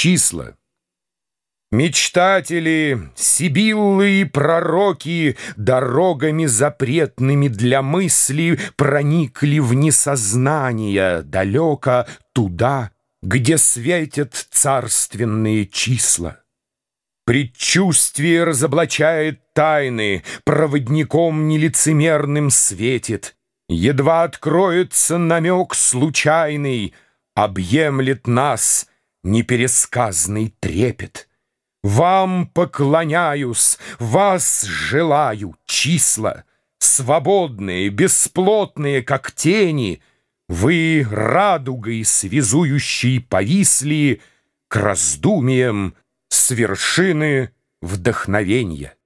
Числа. Мечтатели, сибиллы и пророки Дорогами запретными для мысли Проникли в несознание далеко Туда, где светят царственные числа. Предчувствие разоблачает тайны, Проводником нелицемерным светит. Едва откроется намек случайный, Объемлет нас непересказный трепет. Вам поклоняюсь, вас желаю, числа, Свободные, бесплотные, как тени, Вы радугой связующей повисли К раздумиям с вершины вдохновенья.